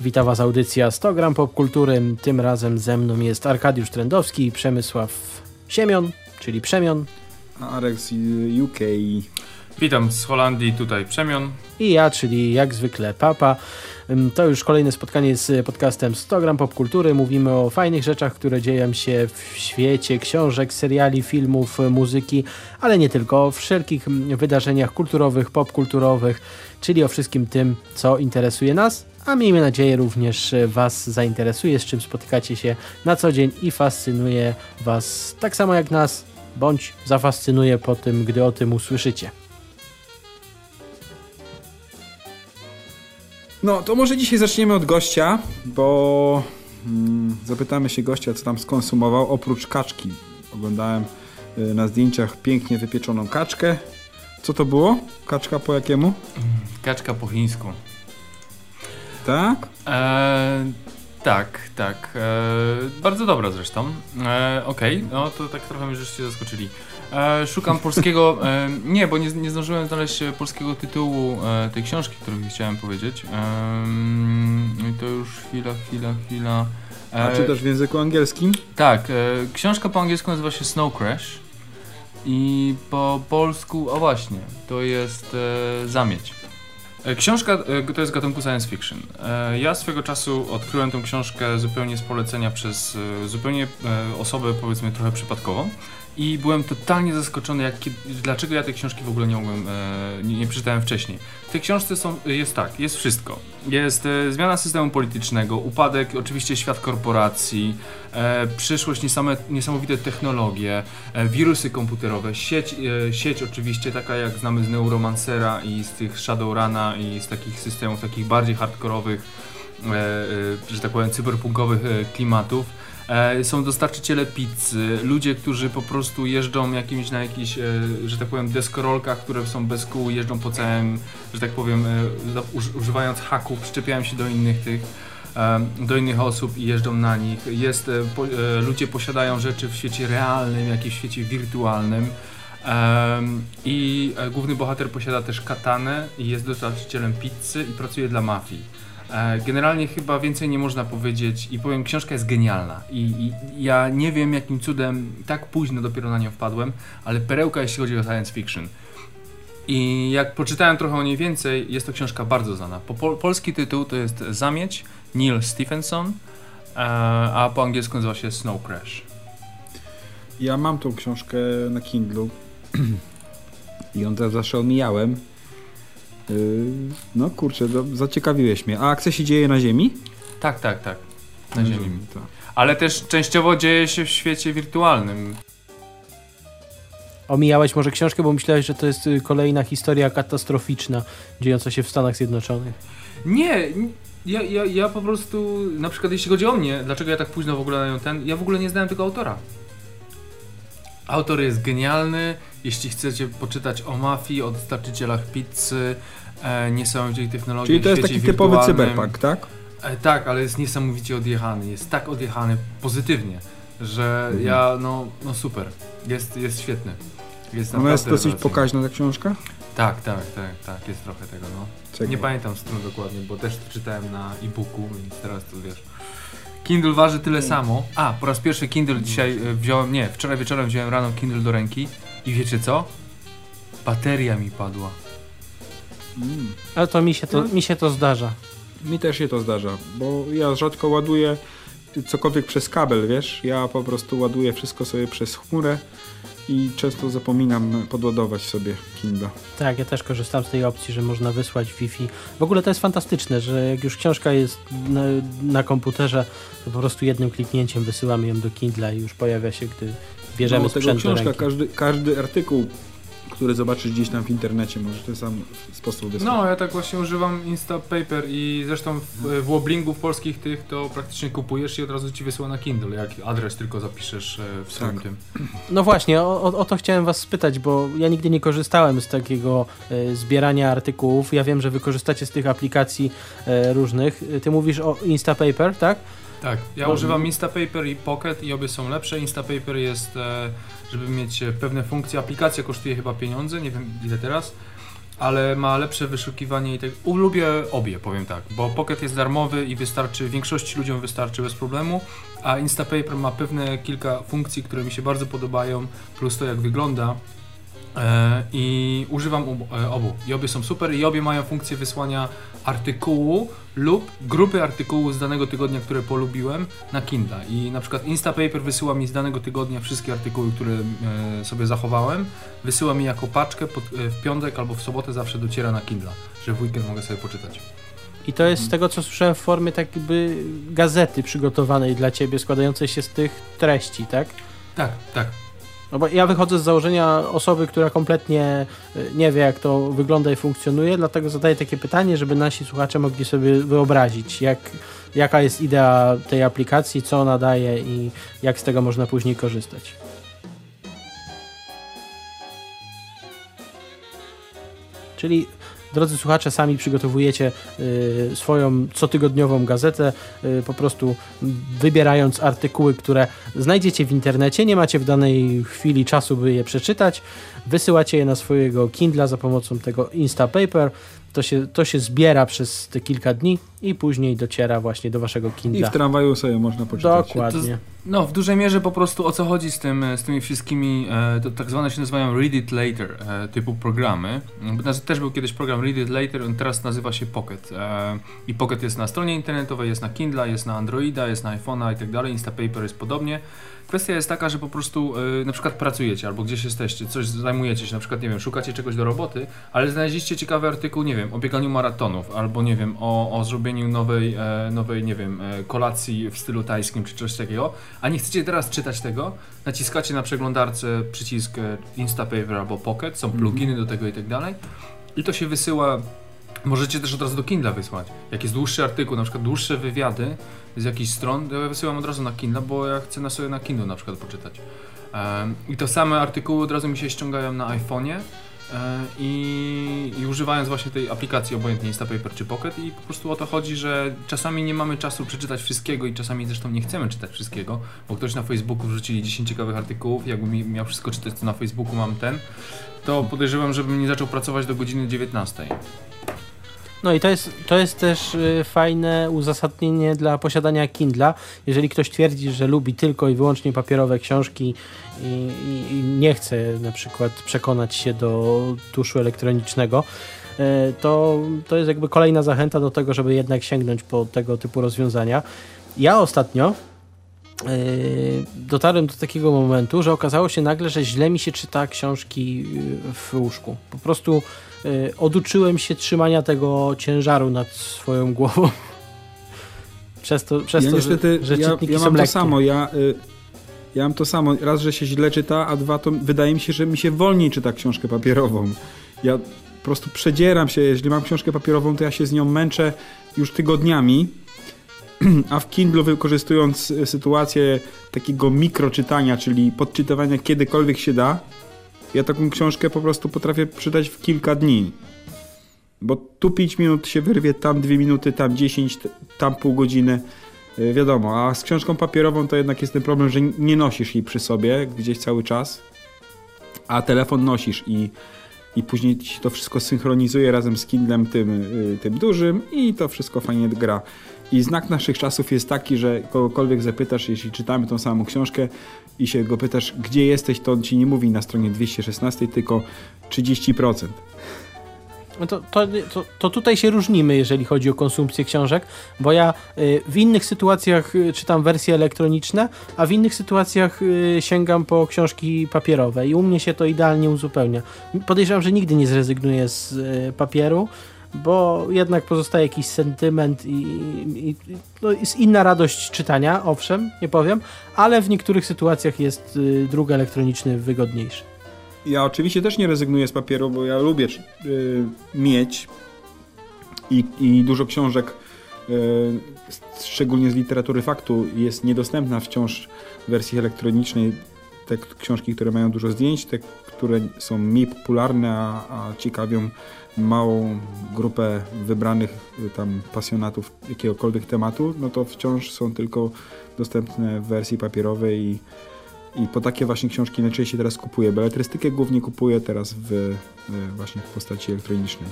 Witam Was audycja 100 gram popkultury. Tym razem ze mną jest Arkadiusz Trendowski i Przemysław Siemion, czyli Przemion. Arek z UK. Witam z Holandii, tutaj Przemion. I ja, czyli jak zwykle Papa. To już kolejne spotkanie z podcastem 100 gram popkultury. Mówimy o fajnych rzeczach, które dzieją się w świecie książek, seriali, filmów, muzyki, ale nie tylko, o wszelkich wydarzeniach kulturowych, popkulturowych, czyli o wszystkim tym, co interesuje nas, a miejmy nadzieję również Was zainteresuje, z czym spotykacie się na co dzień i fascynuje Was tak samo jak nas, bądź zafascynuje po tym, gdy o tym usłyszycie. No, to może dzisiaj zaczniemy od gościa, bo mm, zapytamy się gościa, co tam skonsumował. Oprócz kaczki oglądałem y, na zdjęciach pięknie wypieczoną kaczkę. Co to było? Kaczka po jakiemu? Kaczka po chińsku. Tak? Eee, tak, tak. Eee, bardzo dobra zresztą. Eee, Okej, okay. no to tak trochę mnie żeście zaskoczyli. E, szukam polskiego. E, nie, bo nie, nie zdążyłem znaleźć polskiego tytułu e, tej książki, którą chciałem powiedzieć. I to już chwila, chwila, chwila. A czytasz w języku angielskim? Tak. książka po angielsku nazywa się Snow Crash. I po polsku, o właśnie, to jest Zamieć. Książka to jest gatunku science fiction. Ja swego czasu odkryłem tę książkę zupełnie z polecenia przez zupełnie osobę, powiedzmy, trochę przypadkową i byłem totalnie zaskoczony, jak, dlaczego ja tej książki w ogóle nie mogłem, e, nie, nie, przeczytałem wcześniej. W tej książce są, jest tak, jest wszystko. Jest e, zmiana systemu politycznego, upadek, oczywiście świat korporacji, e, przyszłość, niesame, niesamowite technologie, e, wirusy komputerowe, sieć, e, sieć oczywiście taka jak znamy z Neuromancera i z tych Shadowruna i z takich systemów takich bardziej hardkorowych, e, że tak powiem, cyberpunkowych klimatów E, są dostarczyciele pizzy, ludzie, którzy po prostu jeżdżą jakimiś na jakichś, e, że tak powiem, deskorolkach, które są bez kół, jeżdżą po całym, że tak powiem, e, używając haków, przyczepiają się do innych tych do innych osób i jeżdżą na nich. Jest, po, ludzie posiadają rzeczy w świecie realnym, jak i w świecie wirtualnym. I główny bohater posiada też katanę i jest dostarczycielem pizzy i pracuje dla mafii. E, generalnie chyba więcej nie można powiedzieć i powiem, książka jest genialna I, i, ja nie wiem jakim cudem tak późno dopiero na nią wpadłem, ale perełka jeśli chodzi o science fiction. I jak poczytałem trochę o niej więcej, jest to książka bardzo znana. Po, pol, polski tytuł to jest Zamieć, Neil Stephenson, e, a po angielsku nazywa się Snow Crash. Ja mam tą książkę na Kindle i ją zawsze omijałem no kurczę, zaciekawiłeś mnie. A akcja się dzieje na Ziemi? Tak, tak, tak. Na, na Ziemi. ziemi tak. Ale też częściowo dzieje się w świecie wirtualnym. Omijałeś może książkę, bo myślałeś, że to jest y, kolejna historia katastroficzna dziejąca się w Stanach Zjednoczonych. Nie, ja, ja, ja po prostu, na przykład jeśli chodzi o mnie, dlaczego ja tak późno w ogóle na nią ten, ja w ogóle nie znałem tego autora. Autor jest genialny, jeśli chcecie poczytać o mafii, o dostarczycielach pizzy, e, niesamowitej technologii. Czyli to jest taki typowy cyberpunk, tak? E, tak, ale jest niesamowicie odjechany. Jest tak odjechany pozytywnie, że mhm. ja, no, no super. Jest, jest świetny. Jest Ona jest dosyć pokaźna ta książka? Tak, tak, tak, tak, jest trochę tego, no. Czego? Nie pamiętam stron dokładnie, bo też to czytałem na e-booku, więc teraz to wiesz. Kindle waży tyle samo. A, po raz pierwszy Kindle dzisiaj e, wziąłem, nie, wczoraj wieczorem wziąłem rano Kindle do ręki i wiecie co? Bateria mi padła. Mm. Ale to mi się to, no. mi się to zdarza. Mi też się to zdarza, bo ja rzadko ładuję cokolwiek przez kabel, wiesz? Ja po prostu ładuję wszystko sobie przez chmurę i często zapominam podładować sobie Kindle. Tak, ja też korzystam z tej opcji, że można wysłać Wi-Fi. W ogóle to jest fantastyczne, że jak już książka jest na, na komputerze, to po prostu jednym kliknięciem wysyłamy ją do Kindle i już pojawia się, gdy bierzemy no, sprzęt tego książka, każdy, każdy artykuł które zobaczysz gdzieś tam w internecie, może ten sam sposób wysłać. No, ja tak właśnie używam Instapaper i zresztą w, w Woblingów polskich tych to praktycznie kupujesz i od razu ci wysyła na Kindle, jak adres tylko zapiszesz e, w swoim tak. tym. No właśnie, o, o, to chciałem was spytać, bo ja nigdy nie korzystałem z takiego e, zbierania artykułów. Ja wiem, że wy korzystacie z tych aplikacji e, różnych. Ty mówisz o Instapaper, tak? Tak, ja Bo... używam Instapaper i Pocket i obie są lepsze. Instapaper jest, e, żeby mieć pewne funkcje, aplikacja kosztuje chyba pieniądze, nie wiem ile teraz. ale ma lepsze wyszukiwanie i tak. Lubię obie, powiem tak, bo Pocket jest darmowy i wystarczy, większości ludziom wystarczy bez problemu, a Instapaper ma pewne kilka funkcji, które mi się bardzo podobają, plus to jak wygląda. E, I używam e, obu. I obie są super i obie mają funkcję wysłania artykułu lub grupy artykułów z danego tygodnia, które polubiłem na Kindle. I na przykład Instapaper wysyła mi z danego tygodnia wszystkie artykuły, które e, sobie zachowałem. Wysyła mi jako paczkę pod, w piątek albo w sobotę zawsze dociera na Kindle, że w weekend mogę sobie poczytać. I to jest z tego, co słyszałem, w formie tak jakby gazety przygotowanej dla ciebie, składającej się z tych treści, tak? Tak, tak. No bo ja wychodzę z założenia osoby, która kompletnie y, nie wie, jak to wygląda i funkcjonuje, dlatego zadaję takie pytanie, żeby nasi słuchacze mogli sobie wyobrazić, jak, jaka jest idea tej aplikacji, co ona daje i jak z tego można później korzystać. Czyli drodzy słuchacze, sami przygotowujecie y, swoją cotygodniową gazetę, y, po prostu wybierając artykuły, które znajdziecie w internecie, nie macie w danej chwili czasu, by je przeczytać, wysyłacie je na swojego Kindla za pomocą tego Instapaper, to się, to się zbiera przez te kilka dni i później dociera właśnie do waszego Kindla. I w tramwaju sobie można poczytać. Dokładnie. No, w dużej mierze po prostu o co chodzi z, tym, z tymi wszystkimi, e, to tak zwane się nazywają Read It Later e, typu programy. Też był kiedyś program Read It Later, on teraz nazywa się Pocket. E, I Pocket jest na stronie internetowej, jest na Kindle, jest na Androida, jest na iPhone'a i tak dalej. Instapaper jest podobnie. Kwestia jest taka, że po prostu yy, na przykład pracujecie albo gdzieś jesteście, coś zajmujecie się, na przykład, nie wiem, szukacie czegoś do roboty, ale znaleźliście ciekawy artykuł, nie wiem, o bieganiu maratonów albo, nie wiem, o, o zrobieniu nowej, e, nowej, nie wiem, e, kolacji w stylu tajskim czy coś takiego, a nie chcecie teraz czytać tego, naciskacie na przeglądarce przycisk e, Instapaper albo Pocket, są mhm. pluginy do tego i tak dalej i to się wysyła Możecie też od razu do Kindle wysłać. Jak jest dłuższy artykuł, na przykład dłuższe wywiady z jakichś stron, ja wysyłam od razu na Kindle, bo ja chcę na sobie na Kindle na przykład poczytać. I to same artykuły od razu mi się ściągają na iPhone'ie e, i, i, używając właśnie tej aplikacji, obojętnie Instapaper czy Pocket i po prostu o to chodzi, że czasami nie mamy czasu przeczytać wszystkiego i czasami zresztą nie chcemy czytać wszystkiego, bo ktoś na Facebooku wrzucili 10 ciekawych artykułów, jakbym miał wszystko czytać, co na Facebooku mam ten, to podejrzewam, żebym nie zaczął pracować do godziny 19. No i to jest, to jest też y, fajne uzasadnienie dla posiadania Kindla. Jeżeli ktoś twierdzi, że lubi tylko i wyłącznie papierowe książki i, i, i nie chce na przykład przekonać się do tuszu elektronicznego, y, to, to jest jakby kolejna zachęta do tego, żeby jednak sięgnąć po tego typu rozwiązania. Ja ostatnio yy, dotarłem do takiego momentu, że okazało się nagle, że źle mi się czyta książki y, w łóżku. Po prostu Y, oduczyłem się trzymania tego ciężaru nad swoją głową. Przez to, przez ja to niestety, że, że ja, ja mam lekkie. to samo. Ja, y, ja mam to samo. Raz, że się źle czyta, a dwa, to wydaje mi się, że mi się wolniej czyta książkę papierową. Ja po prostu przedzieram się. Jeżeli mam książkę papierową, to ja się z nią męczę już tygodniami. A w Kindle wykorzystując y, sytuację takiego mikroczytania, czyli podczytywania kiedykolwiek się da, ja taką książkę po prostu potrafię przydać w kilka dni. Bo tu 5 minut się wyrwie, tam 2 minuty, tam 10, tam pół godziny. Y, wiadomo, a z książką papierową to jednak jest ten problem, że nie nosisz jej przy sobie gdzieś cały czas, a telefon nosisz i, i później to wszystko synchronizuje razem z Kindlem tym, y, tym dużym i to wszystko fajnie gra. I znak naszych czasów jest taki, że kogokolwiek zapytasz, jeśli czytamy tą samą książkę i się go pytasz, gdzie jesteś, to on ci nie mówi na stronie 216, tylko 30%. No to, to, to, to, tutaj się różnimy, jeżeli chodzi o konsumpcję książek, bo ja y, w innych sytuacjach y, czytam wersje elektroniczne, a w innych sytuacjach y, sięgam po książki papierowe i u mnie się to idealnie uzupełnia. Podejrzewam, że nigdy nie zrezygnuję z papieru, bo jednak pozostaje jakiś sentyment i, i, no jest inna radość czytania, owszem, nie powiem, ale w niektórych sytuacjach jest y, druk elektroniczny wygodniejszy. Ja oczywiście też nie rezygnuję z papieru, bo ja lubię y, mieć i, i dużo książek, y, szczególnie z literatury faktu, jest niedostępna wciąż w wersji elektronicznej. Te książki, które mają dużo zdjęć, te, które są mniej popularne, a, a ciekawią małą grupę wybranych y, tam pasjonatów jakiegokolwiek tematu, no to wciąż są tylko dostępne w wersji papierowej i, I po takie właśnie książki najczęściej teraz kupuję. Beletrystykę głównie kupuję teraz w, właśnie w postaci elektronicznej.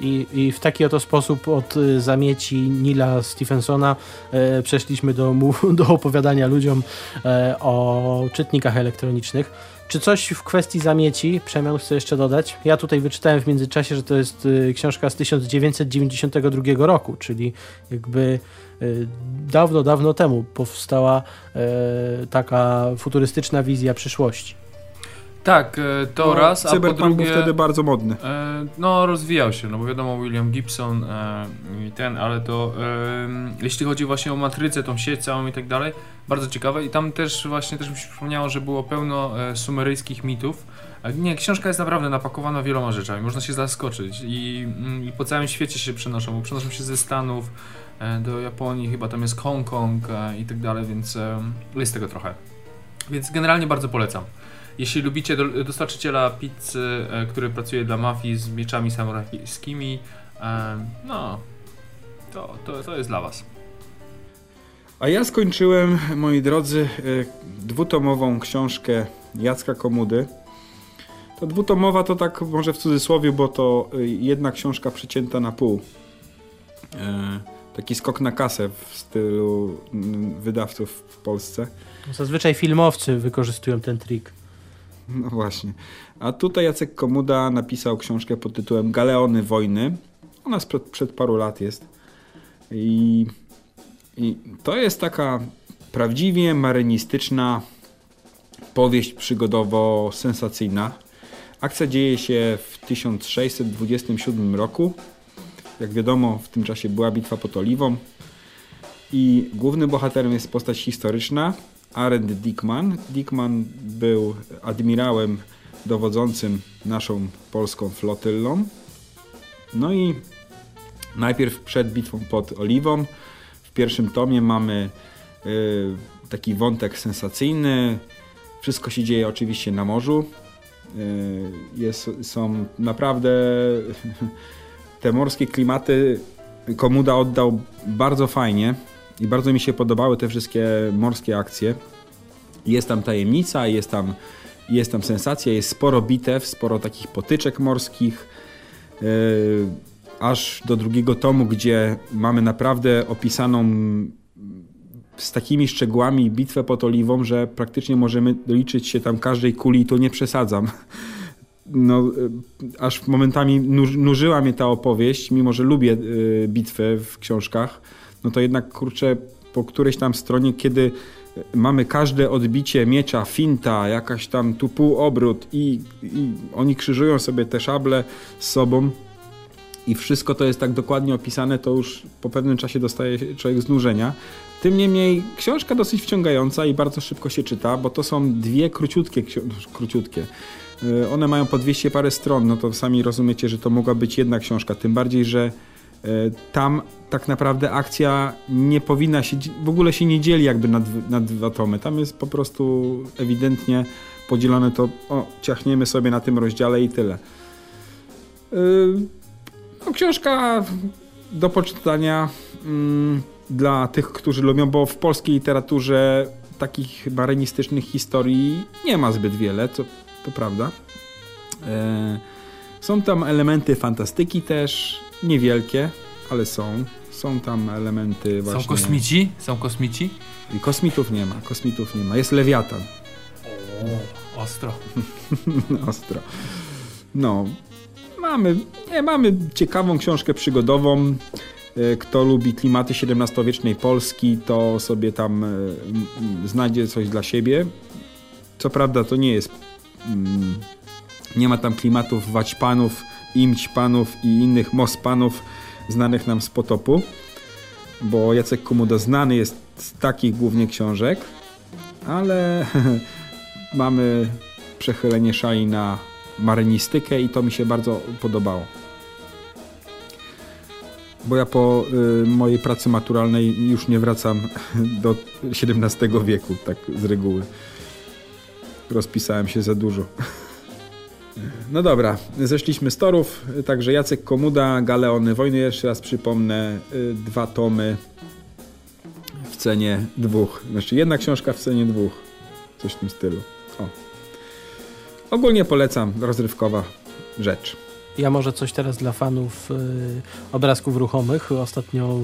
I, I, w taki oto sposób od y, zamieci Nila Stephensona e, przeszliśmy do, do opowiadania ludziom e, o czytnikach elektronicznych. Czy coś w kwestii zamieci Przemian chce jeszcze dodać? Ja tutaj wyczytałem w międzyczasie, że to jest y, książka z 1992 roku, czyli jakby y, dawno, dawno temu powstała e, taka futurystyczna wizja przyszłości. Tak, e, to no, raz, a po drugie... był wtedy bardzo modny. E, no, rozwijał się, no bo wiadomo, William Gibson e, i ten, ale to jeśli chodzi właśnie o matrycę, tą sieć całą i tak dalej, bardzo ciekawe i tam też właśnie też mi się przypomniało, że było pełno sumeryjskich mitów. Nie, książka jest naprawdę napakowana wieloma rzeczami, można się zaskoczyć i, mm, i po całym świecie się przenoszą, bo przenoszą się ze Stanów do Japonii, chyba tam jest Hongkong i tak dalej, więc jest tego trochę. Więc generalnie bardzo polecam. Jeśli lubicie do, dostarczyciela pizzy, e, który pracuje dla mafii z mieczami samurajskimi, e, no, to, to, to jest dla Was. A ja skończyłem, moi drodzy, e, dwutomową książkę Jacka Komudy. To dwutomowa to tak może w cudzysłowie, bo to jedna książka przecięta na pół. Taki skok na kasę w stylu wydawców w Polsce. Zazwyczaj filmowcy wykorzystują ten trik. No właśnie. A tutaj Jacek Komuda napisał książkę pod tytułem Galeony wojny. Ona sprzed, przed paru lat jest. I, I to jest taka prawdziwie marynistyczna powieść przygodowo-sensacyjna. Akcja dzieje się w 1627 roku. Jak wiadomo, w tym czasie była bitwa pod Oliwą. I głównym bohaterem jest postać historyczna, Arend Dickman. Dickman był admirałem dowodzącym naszą polską flotyllą. No i najpierw przed bitwą pod Oliwą w pierwszym tomie mamy y, taki wątek sensacyjny. Wszystko się dzieje oczywiście na morzu. Y, jest, są naprawdę te morskie klimaty Komuda oddał bardzo fajnie. I bardzo mi się podobały te wszystkie morskie akcje. Jest tam tajemnica, jest tam, jest tam sensacja, jest sporo bitew, sporo takich potyczek morskich. Yy, aż do drugiego tomu, gdzie mamy naprawdę opisaną z takimi szczegółami bitwę pod Oliwą, że praktycznie możemy doliczyć się tam każdej kuli to nie przesadzam. No, yy, aż momentami nużyła mnie ta opowieść, mimo że lubię yy, bitwę w książkach no to jednak kurczę po którejś tam stronie, kiedy mamy każde odbicie miecza, finta, jakaś tam tu półobrót i, i oni krzyżują sobie te szable z sobą i wszystko to jest tak dokładnie opisane, to już po pewnym czasie dostaje człowiek znużenia. Tym niemniej książka dosyć wciągająca i bardzo szybko się czyta, bo to są dwie króciutkie, króciutkie. Y, one mają po 200 parę stron, no to sami rozumiecie, że to mogła być jedna książka, tym bardziej, że E, tam tak naprawdę akcja nie powinna się, w ogóle się nie dzieli jakby na, na dwa tomy. Tam jest po prostu ewidentnie podzielone to, o, ciachniemy sobie na tym rozdziale i tyle. E, no, książka do poczytania mm, dla tych, którzy lubią, bo w polskiej literaturze takich marynistycznych historii nie ma zbyt wiele, to, to prawda. E, są tam elementy fantastyki też, niewielkie, ale są. Są tam elementy właśnie... Są kosmici? Są kosmici? Kosmitów nie ma, kosmitów nie ma. Jest Lewiatan. O, ostro. ostro. No, mamy, nie, mamy ciekawą książkę przygodową. E, kto lubi klimaty XVII-wiecznej Polski, to sobie tam e, znajdzie coś dla siebie. Co prawda to nie jest... Mm, nie ma tam klimatów waćpanów, imćpanów i innych mospanów znanych nam z potopu, bo Jacek Komuda znany jest z takich głównie książek, ale mamy przechylenie szali na marynistykę i to mi się bardzo podobało. Bo ja po y, mojej pracy maturalnej już nie wracam do XVII wieku, tak z reguły. Rozpisałem się za dużo. No dobra, zeszliśmy z torów, także Jacek Komuda, Galeony Wojny, jeszcze raz przypomnę, y, dwa tomy w cenie dwóch, znaczy jedna książka w cenie dwóch. Coś w tym stylu. O. Ogólnie polecam, rozrywkowa rzecz. Ja może coś teraz dla fanów y, obrazków ruchomych. Ostatnio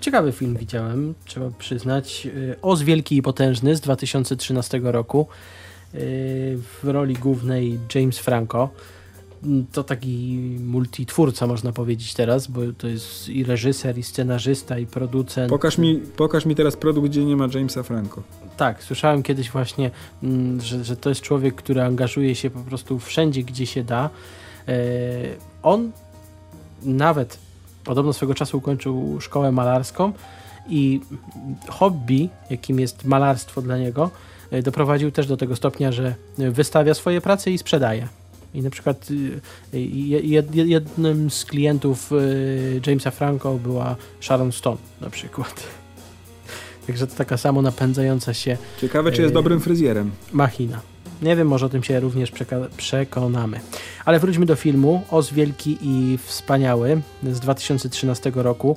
ciekawy film widziałem, trzeba przyznać. Y, Oz Wielki i Potężny z 2013 roku. Y, w roli głównej James Franco. Mm, To taki multitwórca, można powiedzieć teraz, bo to jest i reżyser, i scenarzysta, i producent. Pokaż mi, pokaż mi teraz produkt, gdzie nie ma Jamesa Franco. Tak, słyszałem kiedyś właśnie, mm, że, że to jest człowiek, który angażuje się po prostu wszędzie, gdzie się da. E, On nawet podobno swego czasu ukończył szkołę malarską i hobby, jakim jest malarstwo dla niego, doprowadził też do tego stopnia, że wystawia swoje prace i sprzedaje. I na przykład jed- jednym z klientów y, Jamesa Franco była Sharon Stone na przykład. Także to taka samo napędzająca się Ciekawe, czy jest dobrym fryzjerem. machina. Nie wiem, może o tym się również przekonamy. Ale wróćmy do filmu. Oz Wielki i Wspaniały z 2013 roku.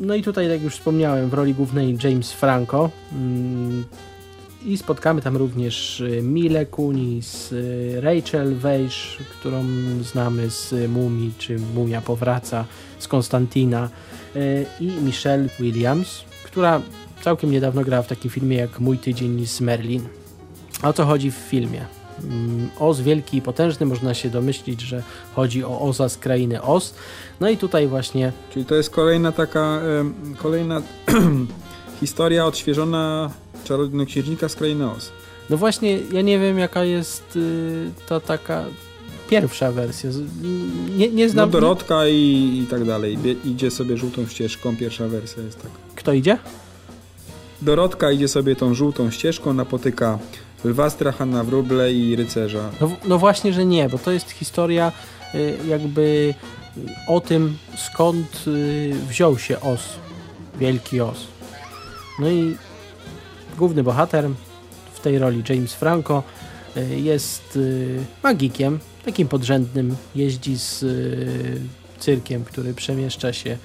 No i tutaj, jak już wspomniałem, w roli głównej James Franco. Mm, I spotkamy tam również y, Milę Kunis, y, Rachel Weisz, którą znamy z Mumii, czy Mumia powraca, z Konstantina y, i Michelle Williams, która całkiem niedawno grała w takim filmie jak Mój tydzień z Merlin. O co chodzi w filmie? Mm, Oz wielki i potężny, można się domyślić, że chodzi o Oza z krainy Oz. No i tutaj właśnie Czyli to jest kolejna taka, kolejna historia odświeżona czarnoksiężnika z krainy Oz. No właśnie, ja nie wiem jaka jest y, ta taka pierwsza wersja. Nie, nie No znam. Dorotka i, i tak dalej. Idzie sobie żółtą ścieżką, pierwsza wersja jest taka. Kto idzie? Dorotka idzie sobie tą żółtą ścieżką, napotyka lwa strachana, wróble i rycerza. No, no właśnie, że nie, bo to jest historia y, jakby y, o tym, skąd y, wziął się Oz, wielki Oz. No i główny bohater w tej roli James Franco jest magikiem, takim podrzędnym, jeździ z cyrkiem, który przemieszcza się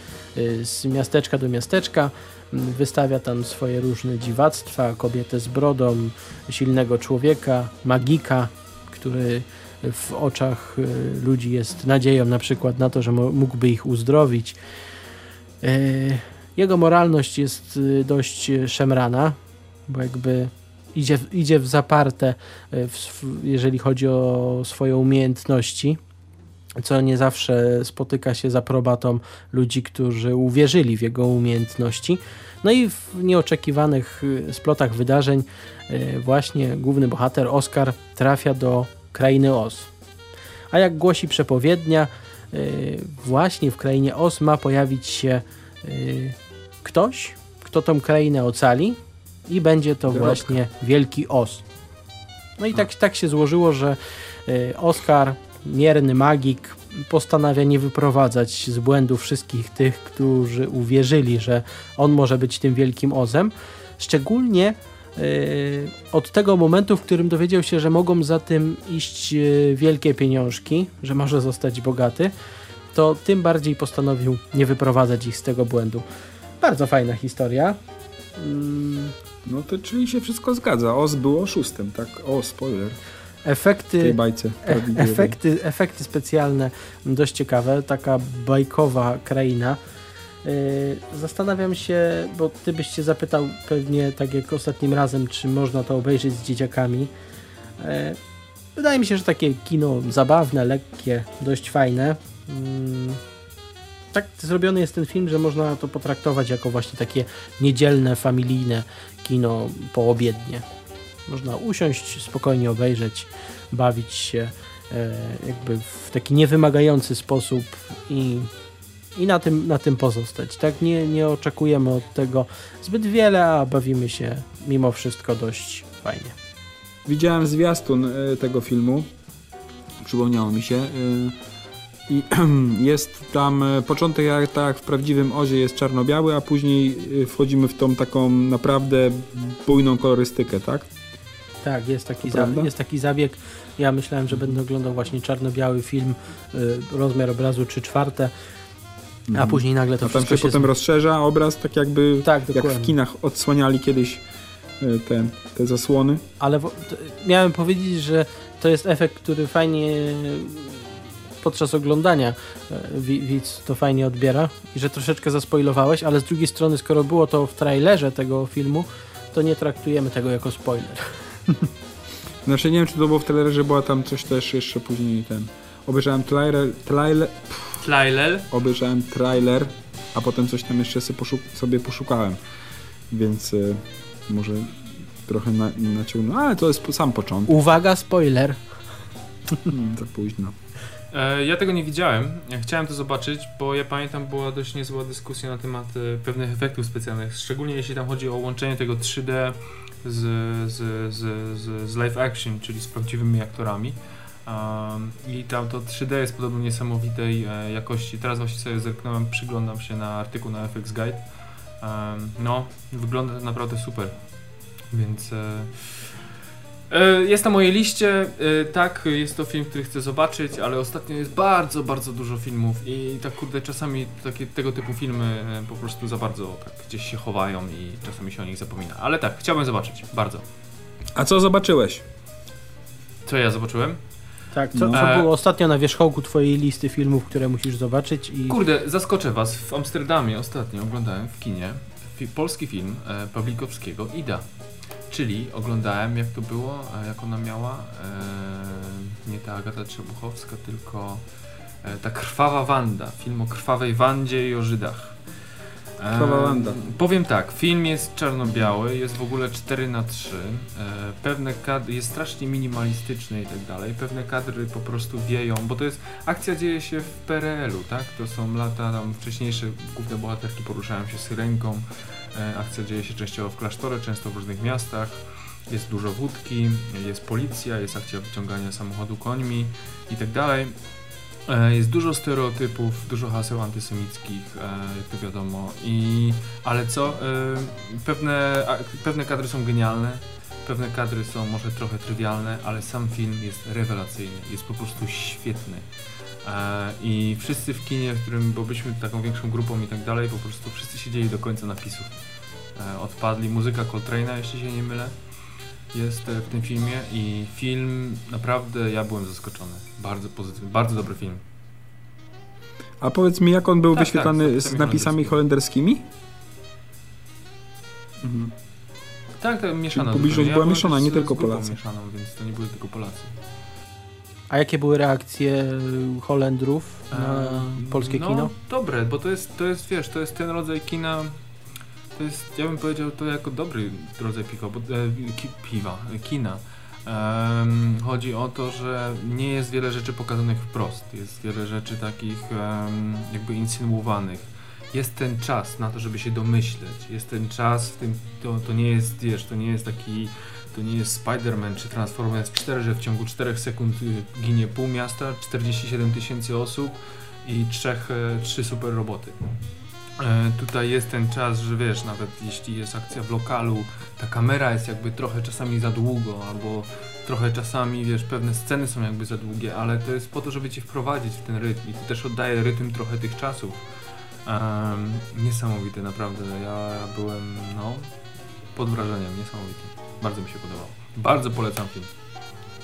z miasteczka do miasteczka, wystawia tam swoje różne dziwactwa, kobietę z brodą, silnego człowieka, magika, który w oczach y, ludzi jest nadzieją na przykład na to, że mógłby ich uzdrowić. Y, Jego moralność jest y, dość szemrana, bo jakby idzie, idzie w zaparte, jeżeli chodzi o swoje umiejętności, co nie zawsze spotyka się z aprobatą ludzi, którzy uwierzyli w jego umiejętności. No i w nieoczekiwanych y, splotach wydarzeń y, właśnie główny bohater Oskar trafia do krainy Oz. A jak głosi przepowiednia, y, właśnie w krainie Oz ma pojawić się ktoś, kto tą krainę ocali i będzie to właśnie wielki Oz. No i tak, tak się złożyło, że Oskar, mierny magik, postanawia nie wyprowadzać z błędu wszystkich tych, którzy uwierzyli, że on może być tym wielkim Ozem. Szczególnie y, od tego momentu, w którym dowiedział się, że mogą za tym iść y, wielkie pieniążki, że może zostać bogaty, to tym bardziej postanowił nie wyprowadzać ich z tego błędu. Bardzo fajna historia. Mm, No to czyli się wszystko zgadza. Oz był oszustem, tak? O, spoiler. Efekty, bajce. e- efekty, efekty specjalne dość ciekawe, taka bajkowa kraina. Yy, Zastanawiam się, bo ty byś się zapytał pewnie tak jak ostatnim razem, czy można to obejrzeć z dzieciakami. Yy, Wydaje mi się, że takie kino zabawne, lekkie, dość fajne. Mm, Tak zrobiony jest ten film, że można to potraktować jako właśnie takie niedzielne, familijne kino poobiednie. Można usiąść, spokojnie obejrzeć, bawić się e, jakby w taki niewymagający sposób i, i na, tym, na tym pozostać. Tak nie, nie oczekujemy od tego zbyt wiele, a bawimy się mimo wszystko dość fajnie. Widziałem zwiastun e, tego filmu. Przypomniało mi się. e, I jest tam początek jak tak w prawdziwym Ozie jest czarno-biały, a później wchodzimy w tą taką naprawdę bujną kolorystykę, tak? Tak, jest taki, To za, prawda? jest taki zabieg. Ja myślałem, że będę oglądał właśnie czarno-biały film, y, rozmiar obrazu 3 czwarte, a Mhm. później nagle to A tam wszystko się potem rozszerza obraz, tak jakby Tak, jak w kinach odsłaniali kiedyś e, ten, te zasłony. Ale w, miałem powiedzieć, że to jest efekt, który fajnie podczas oglądania e, widz to fajnie odbiera i że troszeczkę zaspoilowałeś, ale z drugiej strony, skoro było to w trailerze tego filmu, to nie traktujemy tego jako spoiler. Znaczy nie wiem, czy to było w trailerze, była tam coś też jeszcze później ten... Obejrzałem trailer... trailer Trailer? Obejrzałem trailer, a potem coś tam jeszcze sobie, poszuk sobie poszukałem. Więc y, może trochę na, naciągnął, ale to jest sam początek. Uwaga, spoiler. Hmm, za późno. E, ja tego nie widziałem. Ja chciałem to zobaczyć, bo ja pamiętam, była dość niezła dyskusja na temat e, pewnych efektów specjalnych, szczególnie jeśli tam chodzi o łączenie tego 3D z, z, z, z, live action, czyli z prawdziwymi aktorami. Um, I tam to 3D jest podobno niesamowitej e, jakości. Teraz właśnie sobie zerknąłem, przyglądam się na artykuł na FX Guide. Um, no, wygląda naprawdę super. Więc e, jest na mojej liście. E, tak, jest to film, który chcę zobaczyć, ale ostatnio jest bardzo, bardzo dużo filmów i tak kurde, czasami takie, tego typu filmy e, po prostu za bardzo tak gdzieś się chowają i czasami się o nich zapomina. Ale tak, chciałbym zobaczyć. Bardzo. A co zobaczyłeś? Co ja zobaczyłem? Tak, co, no. co było ostatnio na wierzchołku twojej listy filmów, które musisz zobaczyć i... Kurde, zaskoczę was. W Amsterdamie ostatnio oglądałem w kinie polski film e, Pawlikowskiego Ida. Czyli oglądałem jak to było, jak ona miała e, nie ta Agata Trzebuchowska, tylko e, ta Krwawa Wanda. Film o krwawej Wandzie i o Żydach. Propaganda. Powiem tak, film jest czarno-biały, jest w ogóle 4 na 3 e, pewne kadry, jest strasznie minimalistyczny i tak dalej, pewne kadry po prostu wieją, bo to jest, akcja dzieje się w PRL-u, tak, to są lata tam wcześniejsze, główne bohaterki poruszają się syrenką, e, akcja dzieje się częściowo w klasztorze, często w różnych miastach, jest dużo wódki, jest policja, jest akcja wyciągania samochodu końmi i tak dalej. E, jest dużo stereotypów, dużo haseł antysemickich, e, jak to wiadomo. I, ale co? E, pewne, pewne kadry są genialne, pewne kadry są może trochę trywialne, ale sam film jest rewelacyjny, jest po prostu świetny. I wszyscy w kinie, w którym byliśmy taką większą grupą i tak dalej, po prostu wszyscy siedzieli do końca napisów. Odpadli muzyka Coltrane'a, jeśli się nie mylę jest w tym filmie i film naprawdę ja byłem zaskoczony. Bardzo pozytywny, bardzo dobry film. A powiedz mi, jak on był tak, wyświetlany tak, z, z napisami holenderskimi? Mhm. Tak, tak, mieszana. Publiczność ja była mieszana, nie tylko Polacy. mieszaną, więc to nie były tylko Polacy. A jakie były reakcje Holendrów na polskie no, kino? dobre, bo to jest, to jest, wiesz, to jest ten rodzaj kina to jest, ja bym powiedział to jako dobry rodzaj piwa, bo, e, ki, piwa, kina. Um, chodzi o to, że nie jest wiele rzeczy pokazanych wprost, jest wiele rzeczy takich um, jakby insynuowanych. Jest ten czas na to, żeby się domyśleć, jest ten czas w tym, to, to nie jest, wiesz, to nie jest taki, to nie jest Spider-Man czy Transformers 4, że w ciągu 4 sekund y, ginie pół miasta, 47 tysięcy osób i trzech, e, trzy super roboty. E, tutaj jest ten czas, że wiesz, nawet jeśli jest akcja w lokalu, ta kamera jest jakby trochę czasami za długo, albo trochę czasami, wiesz, pewne sceny są jakby za długie, ale to jest po to, żeby cię wprowadzić w ten rytm i to też oddaje rytm trochę tych czasów. Um, niesamowite, naprawdę. Ja byłem, no, pod wrażeniem, niesamowity. Bardzo mi się podobał. Bardzo polecam film.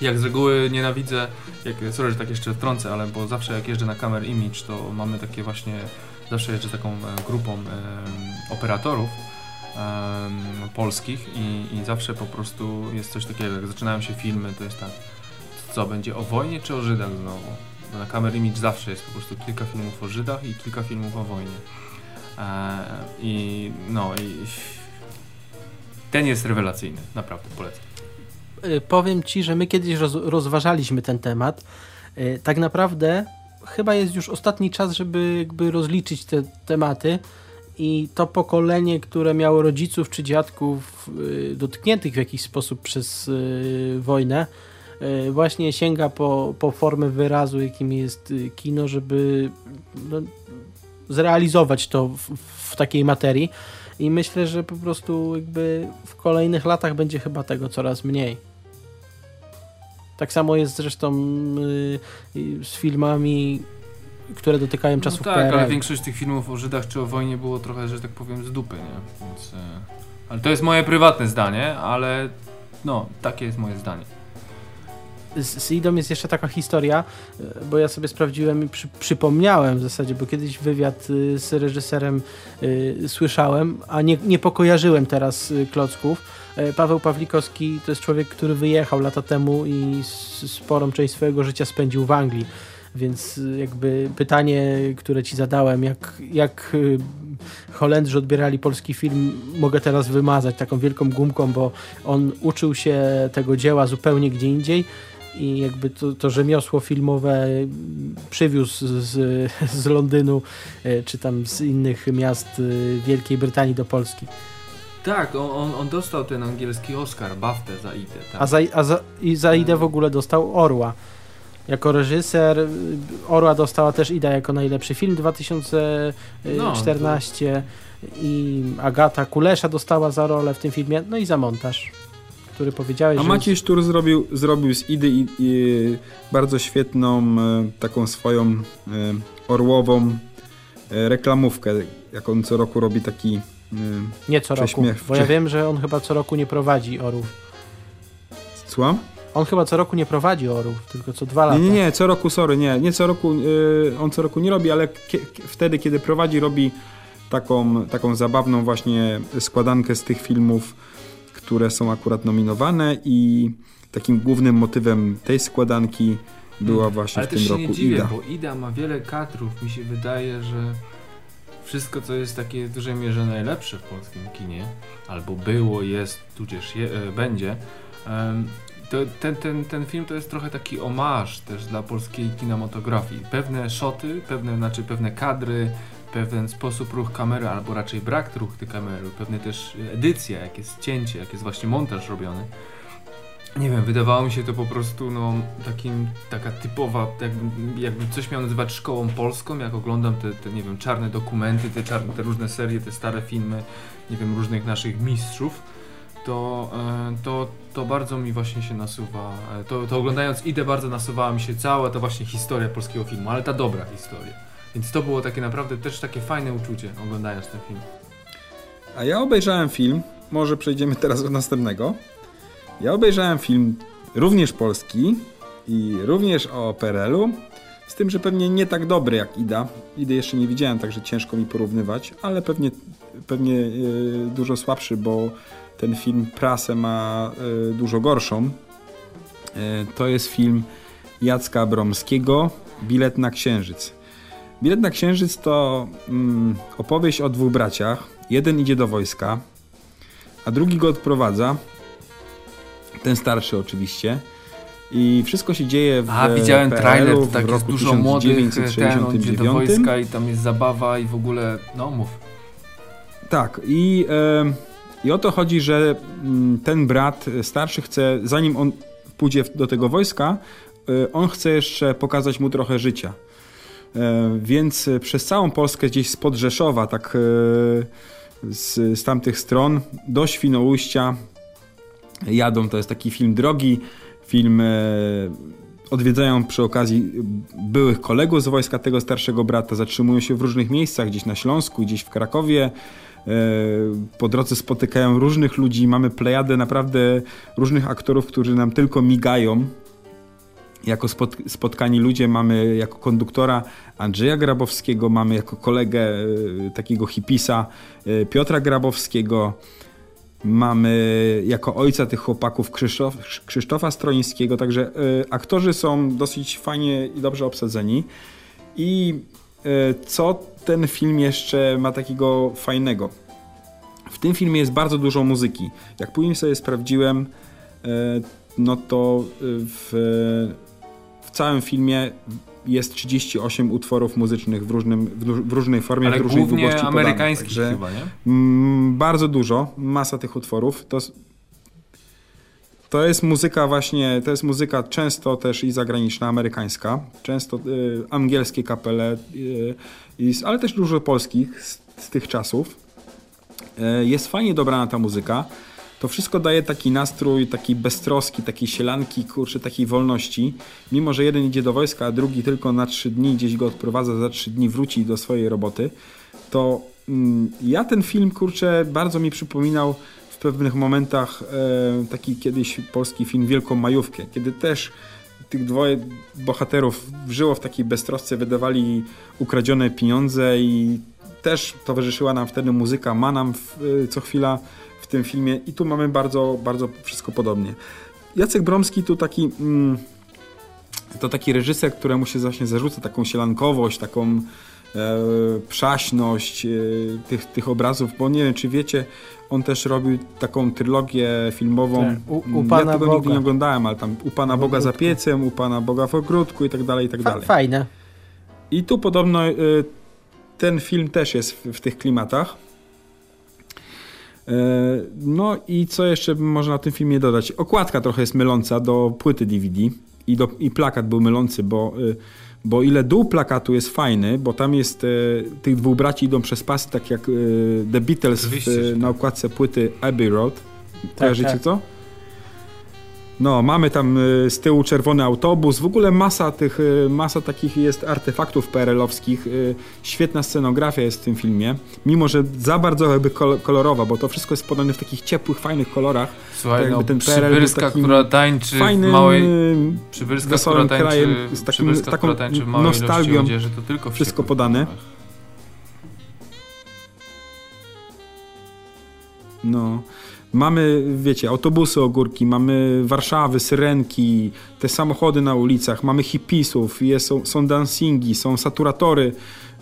Jak z reguły nienawidzę, jak, sorry, że tak jeszcze wtrącę, ale bo zawsze jak jeżdżę na Camera Image, to mamy takie właśnie zawsze jeżdżę taką e, grupą e, operatorów e, polskich i, i zawsze po prostu jest coś takiego, jak zaczynają się filmy, to jest tak, co, będzie o wojnie czy o Żydach znowu? Bo na Camera Image zawsze jest po prostu kilka filmów o Żydach i kilka filmów o wojnie. I no i ten jest rewelacyjny, naprawdę polecam. Powiem Ci, że my kiedyś roz, rozważaliśmy ten temat. Tak naprawdę chyba jest już ostatni czas, żeby jakby rozliczyć te tematy i to pokolenie, które miało rodziców czy dziadków y, dotkniętych w jakiś sposób przez y, wojnę, y, właśnie sięga po, po formę wyrazu, jakim jest kino, żeby no, zrealizować to w, w takiej materii. I myślę, że po prostu jakby w kolejnych latach będzie chyba tego coraz mniej. Tak samo jest zresztą y, y, z filmami, które dotykają czasów no tak, PRL. ale większość tych filmów o Żydach czy o wojnie było trochę, że tak powiem, z dupy, nie? Więc, Ale to jest moje prywatne zdanie, ale no, takie jest moje zdanie. Z, z Idą jest jeszcze taka historia, e, bo ja sobie sprawdziłem i przy, przypomniałem w zasadzie, bo kiedyś wywiad y, z reżyserem y, słyszałem, a nie, nie pokojarzyłem teraz klocków. E, Paweł Pawlikowski to jest człowiek, który wyjechał lata temu i sporą część swojego życia spędził w Anglii. Więc jakby pytanie, które ci zadałem, jak, jak Holendrzy odbierali polski film, mogę teraz wymazać taką wielką gumką, bo on uczył się tego dzieła zupełnie gdzie indziej i jakby to, to rzemiosło filmowe przywiózł z, z Londynu y, czy tam z innych miast y, Wielkiej Brytanii do Polski. Tak, on, on, dostał ten angielski Oscar, BAFTę za idę. Tak. A za, a za, i za Idę w ogóle dostał Orła. Jako reżyser y, Orła dostała też Ida jako najlepszy film 2014 i Agata Kulesza dostała za rolę w tym filmie, no i za montaż, który powiedziałeś, A że Maciej Sztur zrobił, zrobił z Idy i, i bardzo świetną e, taką swoją e, orłową e, reklamówkę, jak on co roku robi taki nie co roku, bo ja wiem, że on chyba co roku nie prowadzi Orłów. Słucham? On chyba co roku nie prowadzi Orłów, tylko co dwa lata. Nie, nie, nie, co roku, sorry, nie, nie co roku, y, on co roku nie robi, ale wtedy, kiedy prowadzi, robi taką, taką zabawną właśnie składankę z tych filmów, które są akurat nominowane i takim głównym motywem tej składanki była właśnie Ale w tym się roku nie dziwię, Ida. bo Ida ma wiele kadrów. Mi się wydaje, że wszystko, co jest takie w dużej mierze najlepsze w polskim kinie, albo było, jest, tudzież je, e, będzie, ten, ten, ten film to jest trochę taki omarz też dla polskiej kinematografii. Pewne szoty, pewne, znaczy pewne kadry, pewien sposób ruch kamery, albo raczej brak ruch tej kamery, pewne też edycja, jak jest cięcie, jak jest właśnie montaż robiony. Nie wiem, wydawało mi się to po prostu no, takim, taka typowa, jakby, jakby coś miał nazywać szkołą polską, jak oglądam te, te nie wiem, czarne dokumenty, te, czarne, te różne serie, te stare filmy, nie wiem, różnych naszych mistrzów, to, e, to, to bardzo mi właśnie się nasuwa, e, to, to oglądając Idę bardzo nasuwała mi się cała ta właśnie historia polskiego filmu, ale ta dobra historia. Więc to było takie naprawdę też takie fajne uczucie oglądając ten film. A ja obejrzałem film, może przejdziemy teraz do następnego. Ja obejrzałem film również polski i również o PRL-u, z tym, że pewnie nie tak dobry jak Ida. Idy jeszcze nie widziałem, także ciężko mi porównywać, ale pewnie, pewnie yy, dużo słabszy, bo ten film prasę ma yy, dużo gorszą. Yy, to jest film Jacka Bromskiego, Bilet na Księżyc. Bilet na Księżyc to mm, opowieść o dwóch braciach. Jeden idzie do wojska, a drugi go odprowadza. Ten starszy oczywiście. I wszystko się dzieje w A, widziałem trailer, to tak jest dużo młodych, ten, on idzie do 1969. wojska i tam jest zabawa i w ogóle, no mów. Tak, i, e, i o to chodzi, że mm, ten brat starszy chce, zanim on pójdzie do tego wojska, e, on chce jeszcze pokazać mu trochę życia. E, Więc e, przez całą Polskę gdzieś spod Rzeszowa, tak e, z, z tamtych stron, do Świnoujścia jadą. To jest taki film drogi, film odwiedzają przy okazji byłych kolegów z wojska tego starszego brata, zatrzymują się w różnych miejscach, gdzieś na Śląsku, gdzieś w Krakowie. Po drodze spotykają różnych ludzi, mamy plejadę naprawdę różnych aktorów, którzy nam tylko migają. Jako spot, spotkani ludzie mamy jako konduktora Andrzeja Grabowskiego, mamy jako kolegę e, takiego hipisa e, Piotra Grabowskiego, mamy jako ojca tych chłopaków Krzysztof, Krzysztofa Stroińskiego, także e, aktorzy są dosyć fajnie i dobrze obsadzeni. I co ten film jeszcze ma takiego fajnego? W tym filmie jest bardzo dużo muzyki. Jak później sobie sprawdziłem, no to w całym filmie jest 38 utworów muzycznych w, różnym, w, w różnej formie, Ale w różnej głównie długości podanych. amerykańskich Także- chyba, nie? Mm, bardzo dużo, masa tych utworów. To, to jest muzyka właśnie, to jest muzyka często też i zagraniczna, amerykańska, często y, angielskie kapele, y, s- ale też dużo polskich z, z tych czasów. Y, jest fajnie dobrana ta muzyka. To wszystko daje taki nastrój, taki beztroski, takiej sielanki, kurczę, takiej wolności. Mimo, że jeden idzie do wojska, a drugi tylko na trzy dni gdzieś go odprowadza, za trzy dni wróci do swojej roboty, to mm, ja ten film, kurczę, bardzo mi przypominał w pewnych momentach e, taki kiedyś polski film Wielką Majówkę, kiedy też tych dwoje bohaterów żyło w takiej beztrosce, wydawali ukradzione pieniądze i też towarzyszyła nam wtedy muzyka, ma nam w, e, co chwila w tym filmie i tu mamy bardzo, bardzo wszystko podobnie. Jacek Bromski tu taki... Mm, to taki reżyser, któremu się właśnie zarzuca taką sielankowość, taką przaśność e, tych, tych obrazów, bo nie wiem, czy wiecie, on też robił taką trylogię filmową. Tak, u, u Pana ja tego Boga. nigdy nie oglądałem, ale tam u Pana Boga za piecem, u Pana Boga w ogródku i tak dalej, i tak dalej. Fajne. I tu podobno y, ten film też jest w, w tych klimatach. No i co jeszcze można o tym filmie dodać? Okładka trochę jest myląca do płyty DVD i, do, i plakat był mylący, bo, bo ile dół plakatu jest fajny, bo tam jest tych dwóch braci idą przez pasy, tak jak The Beatles w, na okładce płyty Abbey Road. Kojarzycie tak. co? No, mamy tam y, z tyłu czerwony autobus, w ogóle masa tych, y, masa takich jest artefaktów PRL-owskich. Y, świetna scenografia jest w tym filmie, mimo że za bardzo jakby kolorowa, bo to wszystko jest podane w takich ciepłych, fajnych kolorach. Słuchaj, tak no, ten przybyrska, która tańczy fajnym, w małej... Przybyrska, która tańczy, krajem, z, takim, z taką tańczy w małej nostalgią, odzieży, to tylko wszystko podane. No... Mamy, wiecie, autobusy ogórki, mamy Warszawy, syrenki, te samochody na ulicach, mamy hipisów, są, są dancingi, są saturatory,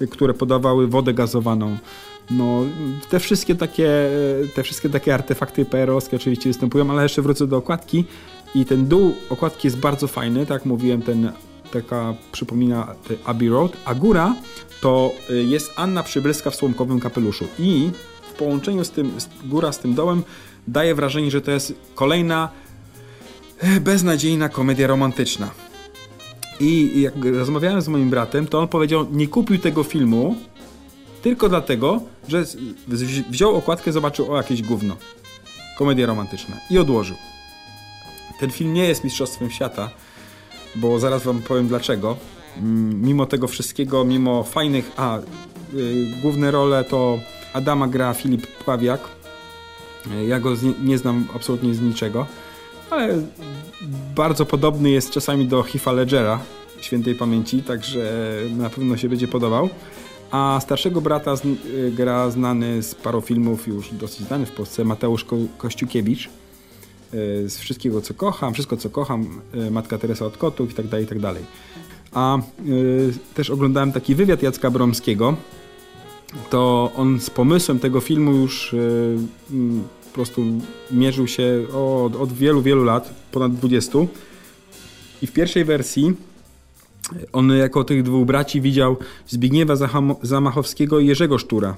które podawały wodę gazowaną. No, te wszystkie takie, te wszystkie takie artefakty PR-owskie oczywiście występują, ale jeszcze wrócę do okładki. I ten dół okładki jest bardzo fajny, tak mówiłem, ten taka przypomina Abbey Road, a góra to jest Anna Przybylska w słomkowym kapeluszu. I w połączeniu z tym, góra z tym dołem daje wrażenie, że to jest kolejna e, beznadziejna komedia romantyczna. I jak rozmawiałem z moim bratem, to on powiedział, nie kupił tego filmu tylko dlatego, że wziął okładkę, zobaczył o jakieś gówno. Komedia romantyczna. I odłożył. Ten film nie jest mistrzostwem świata, bo zaraz wam powiem dlaczego. Mm, mimo tego wszystkiego, mimo fajnych... A, yy, główne role to Adama gra Filip Pławiak, ja go nie znam absolutnie z niczego, ale bardzo podobny jest czasami do Heath'a Ledgera, świętej pamięci, także na pewno się będzie podobał. A starszego brata gra znany z paru filmów już dosyć znany w Polsce, Mateusz Ko Kościukiewicz. E, z wszystkiego co kocham, wszystko co kocham, e, Matka Teresa od kotów i tak dalej, i tak. A też oglądałem taki wywiad Jacka Bromskiego, to on z pomysłem tego filmu już po prostu mierzył się od, od wielu, wielu lat, ponad 20. I w pierwszej wersji on jako tych dwóch braci widział Zbigniewa Zamachowskiego i Jerzego Sztura,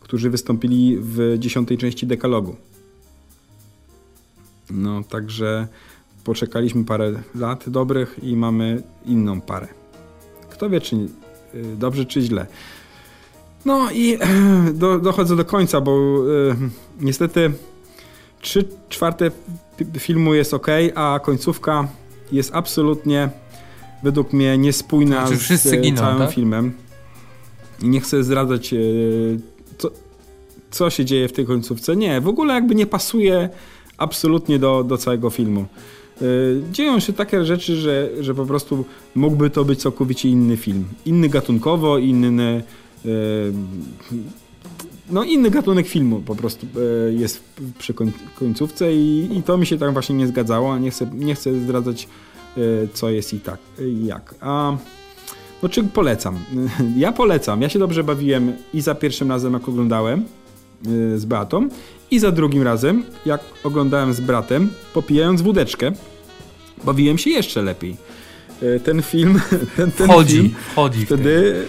którzy wystąpili w dziesiątej części Dekalogu. No, także poczekaliśmy parę lat dobrych i mamy inną parę. Kto wie, czy y, dobrze, czy źle. No i do, dochodzę do końca, bo e, niestety trzy czwarte filmu jest ok, a końcówka jest absolutnie według mnie niespójna znaczy, z e, giną, całym tak? filmem. I nie chcę zdradzać, e, co, co się dzieje w tej końcówce. Nie, w ogóle jakby nie pasuje absolutnie do, do całego filmu. E, dzieją się takie rzeczy, że, że po prostu mógłby to być całkowicie inny film. Inny gatunkowo, inny no inny gatunek filmu po prostu e, jest przy końcówce i, i to mi się tak właśnie nie zgadzało, nie chcę, nie chcę zdradzać e, co jest i tak, i jak. A no czy polecam? Ja polecam. Ja się dobrze bawiłem i za pierwszym razem jak oglądałem e, z Beatą i za drugim razem jak oglądałem z bratem popijając wódeczkę bawiłem się jeszcze lepiej. Ten film, ten, ten wchodzi, film wchodzi wtedy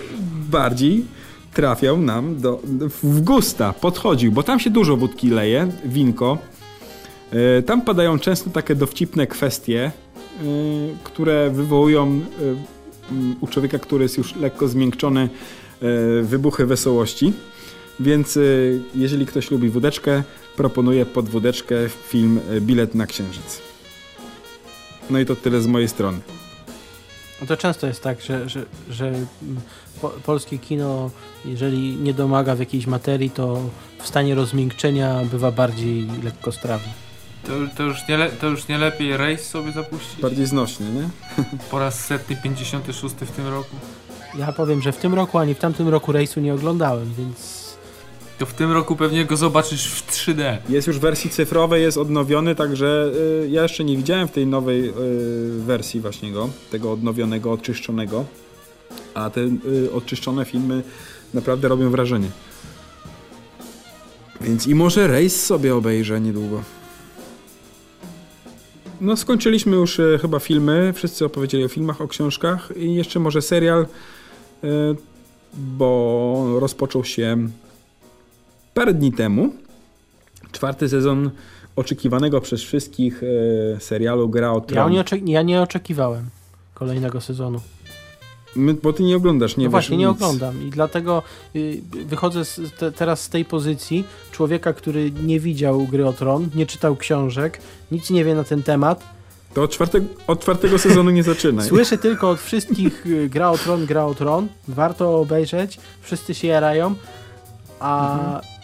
bardziej trafiał nam do, w gusta, podchodził, bo tam się dużo wódki leje, winko. E, tam padają często takie dowcipne kwestie, e, które wywołują e, u człowieka, który jest już lekko zmiękczony, wybuchy wesołości. Więc jeżeli ktoś lubi wódeczkę, proponuję pod wódeczkę film Bilet na Księżyc. No i to tyle z mojej strony. No to często jest tak, że, że, że po, polskie kino, jeżeli nie domaga w jakiejś materii, to w stanie rozmiękczenia bywa bardziej lekkostrawne. To, to, już nie le, to już nie lepiej rejs sobie zapuścić? Bardziej znośnie, nie? Po raz setny, 56 w tym roku? Ja powiem, że w tym roku ani w tamtym roku rejsu nie oglądałem, więc... To w tym roku pewnie go zobaczysz w 3D. Jest już w wersji cyfrowej, jest odnowiony, także y, ja jeszcze nie widziałem w tej nowej y, wersji właśnie go, tego odnowionego, oczyszczonego. A te y, odczyszczone filmy naprawdę robią wrażenie. Więc i może rejs sobie obejrzę niedługo. No skończyliśmy już e, chyba filmy, wszyscy opowiedzieli o filmach, o książkach i jeszcze może serial, e, bo rozpoczął się parę dni temu. Czwarty sezon oczekiwanego przez wszystkich e, serialu Gra o Tron. Ja nie, ja nie oczekiwałem kolejnego sezonu. My, bo ty nie oglądasz, nie no właśnie, nie nic. oglądam i dlatego y, wychodzę z, te, teraz z tej pozycji człowieka, który nie widział Gry o Tron, nie czytał książek, nic nie wie na ten temat. To od czwartego, od czwartego sezonu nie zaczynaj. Słyszę tylko od wszystkich y, Gra o Tron, Gra o Tron, warto obejrzeć, wszyscy się jarają, a Mhm.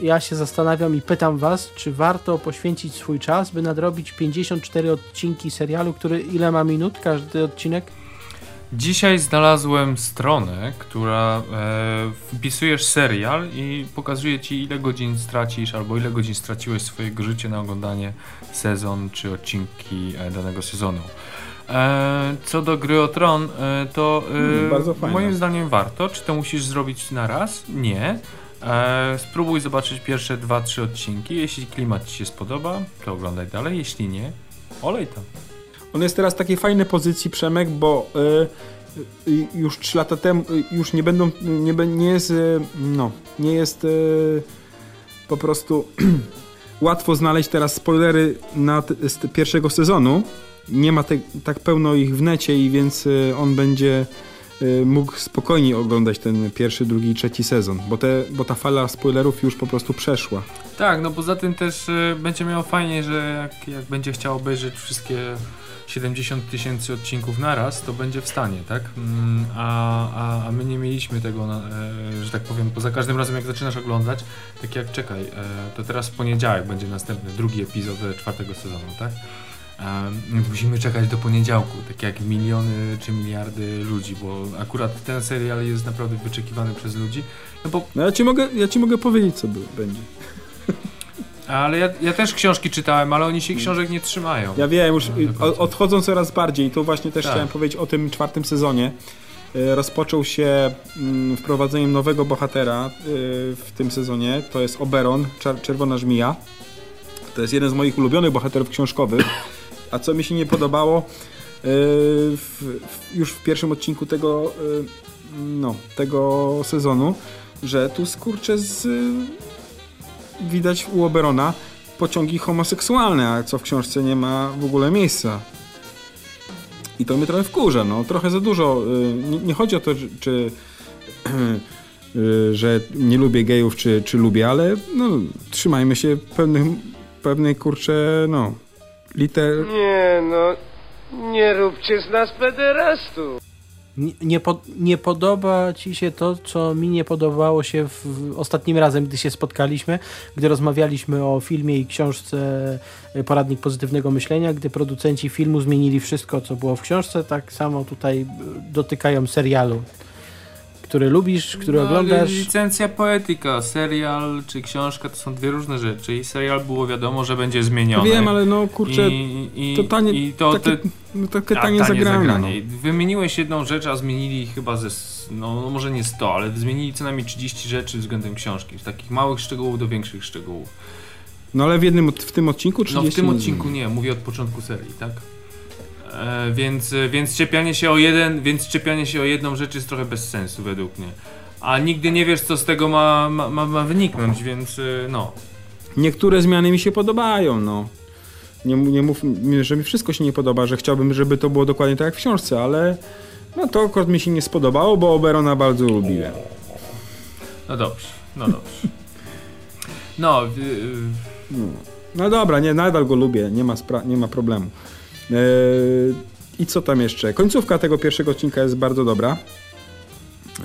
Ja się zastanawiam i pytam was, czy warto poświęcić swój czas, by nadrobić 54 odcinki serialu, który ile ma minut każdy odcinek? Dzisiaj znalazłem stronę, która e, wpisujesz serial i pokazuje ci ile godzin stracisz albo ile godzin straciłeś swojego życia na oglądanie sezon czy odcinki e, danego sezonu. E, co do gry o tron, e, to e, Mm, fajne. moim zdaniem warto. Czy to musisz zrobić na raz? Nie. E, spróbuj zobaczyć pierwsze 2-3 odcinki. Jeśli klimat ci się spodoba, to oglądaj dalej. Jeśli nie, olej tam. On jest teraz w takiej fajnej pozycji, Przemek, bo y, y, już 3 lata temu, y, już nie będą, nie, nie jest, y, no, nie jest po prostu łatwo znaleźć teraz spoilery na z pierwszego sezonu. Nie ma te, tak pełno ich w necie i więc on będzie mógł spokojnie oglądać ten pierwszy, drugi i trzeci sezon, bo, te, bo ta fala spoilerów już po prostu przeszła. Tak, no poza tym też y, będzie miało fajnie, że jak, jak będzie chciał obejrzeć wszystkie 70 tysięcy odcinków naraz, to będzie w stanie, tak? Mm, A, a, a my nie mieliśmy tego, na, e, że tak powiem, poza każdym razem jak zaczynasz oglądać, tak jak czekaj, e, to teraz w poniedziałek będzie następny, drugi epizod e, czwartego sezonu, tak? Musimy czekać do poniedziałku, tak jak miliony czy miliardy ludzi, bo akurat ten serial jest naprawdę wyczekiwany przez ludzi. No bo No ja ci mogę, ja ci mogę powiedzieć, co będzie. Ale ja, ja też książki czytałem, ale oni się książek nie trzymają. Ja wiem, już No, do y, końca. o- odchodzą coraz bardziej. Tu właśnie też Tak. chciałem powiedzieć o tym czwartym sezonie. Y, Rozpoczął się mm, wprowadzeniem nowego bohatera y, w tym sezonie. To jest Oberon, czerwona żmija. To jest jeden z moich ulubionych bohaterów książkowych. A co mi się nie podobało y, w, w, już w pierwszym odcinku tego, y, no, tego sezonu, że tu skurcze z, y, widać u Oberona pociągi homoseksualne, a co w książce nie ma w ogóle miejsca. I to mnie trochę wkurza, no. Trochę za dużo. Nie, nie chodzi o to, czy, że nie lubię gejów, czy, czy lubię, ale no, trzymajmy się pewnych, pewnej, kurczę, no, liter... Nie no, nie róbcie z nas pederastów. Nie, nie, po, nie podoba ci się to, co mi nie podobało się w, w ostatnim razem, gdy się spotkaliśmy, gdy rozmawialiśmy o filmie i książce y, Poradnik Pozytywnego Myślenia, gdy producenci filmu zmienili wszystko, co było w książce, tak samo tutaj y, dotykają serialu, który lubisz, który No, oglądasz. Licencja poetyka, serial czy książka to są dwie różne rzeczy. I serial było wiadomo, że będzie zmieniony. Wiem, ale no, kurczę, I, i, to tanie- i to takie, te, no, takie a, tanie, zagrane. No. I Wymieniłeś jedną rzecz, a zmienili chyba ze, no, no może nie 100, ale zmienili co najmniej 30 rzeczy względem książki. Z takich małych szczegółów do większych szczegółów. no ale w jednym, w tym odcinku 30 No w tym odcinku nie, mówię od początku serii, tak? E, więc, więc czepianie się o jeden, więc czepianie się o jedną rzecz jest trochę bez sensu według mnie. A nigdy nie wiesz, co z tego ma, ma, ma, ma wyniknąć, więc e, no. Niektóre zmiany mi się podobają, no. Nie, nie mów, że mi wszystko się nie podoba, że chciałbym, żeby to było dokładnie tak jak w książce, ale no to akurat mi się nie spodobało, bo Oberona bardzo lubiłem. No dobrze, no dobrze. No, w, No, no dobra, nie, nadal go lubię, nie ma, spra- nie ma problemu. Eee, I co tam jeszcze? Końcówka tego pierwszego odcinka jest bardzo dobra. E,